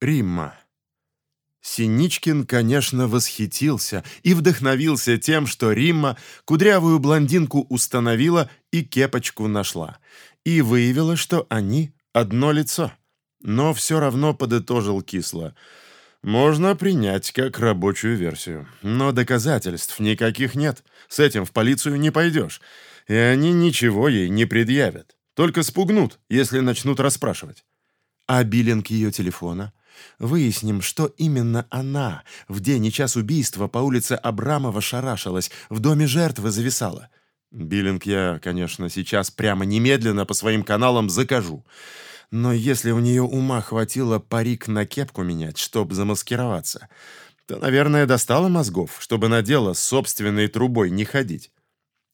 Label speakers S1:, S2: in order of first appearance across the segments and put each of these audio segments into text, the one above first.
S1: Римма. Синичкин, конечно, восхитился и вдохновился тем, что Римма кудрявую блондинку установила и кепочку нашла, и выявила, что они одно лицо. Но все равно подытожил кисло. Можно принять как рабочую версию, но доказательств никаких нет. С этим в полицию не пойдешь, и они ничего ей не предъявят. Только спугнут, если начнут расспрашивать. А биллинг ее телефона? Выясним, что именно она в день и час убийства по улице Абрамова шарашилась, в доме жертвы зависала. Биллинг я, конечно, сейчас прямо немедленно по своим каналам закажу. Но если у нее ума хватило парик на кепку менять, чтобы замаскироваться, то, наверное, достала мозгов, чтобы на дело с собственной трубой не ходить.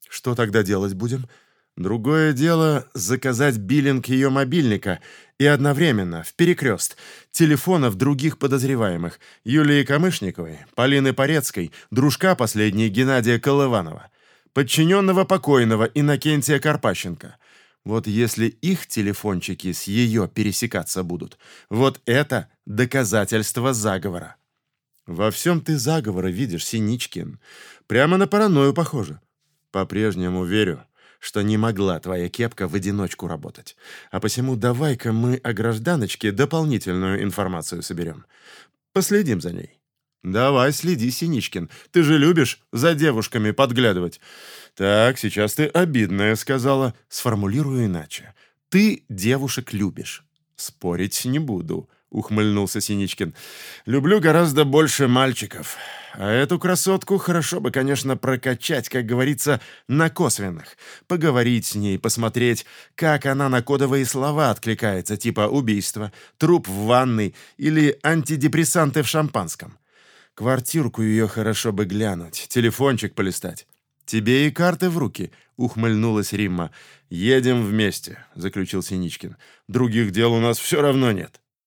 S1: Что тогда делать будем? Другое дело — заказать биллинг ее мобильника и одновременно, в перекрест, телефонов других подозреваемых — Юлии Камышниковой, Полины Порецкой, дружка последней Геннадия Колыванова, подчиненного покойного Иннокентия Карпащенко. Вот если их телефончики с ее пересекаться будут, вот это доказательство заговора. Во всем ты заговоры видишь, Синичкин. Прямо на паранойю похоже. По-прежнему верю, что не могла твоя кепка в одиночку работать. А посему давай-ка мы о гражданочке дополнительную информацию соберем. Последим за ней. Давай, следи, Синичкин. Ты же любишь за девушками подглядывать. Так, сейчас ты обидное сказала. Сформулирую иначе. Ты девушек любишь. Спорить не буду ухмыльнулся Синичкин. «Люблю гораздо больше мальчиков. А эту красотку хорошо бы, конечно, прокачать, как говорится, на косвенных. Поговорить с ней, посмотреть, как она на кодовые слова откликается, типа убийство, труп в ванной или антидепрессанты в шампанском. Квартирку ее хорошо бы глянуть, телефончик полистать. «Тебе и карты в руки», — ухмыльнулась Римма. «Едем вместе», — заключил Синичкин. «Других дел у нас все равно нет».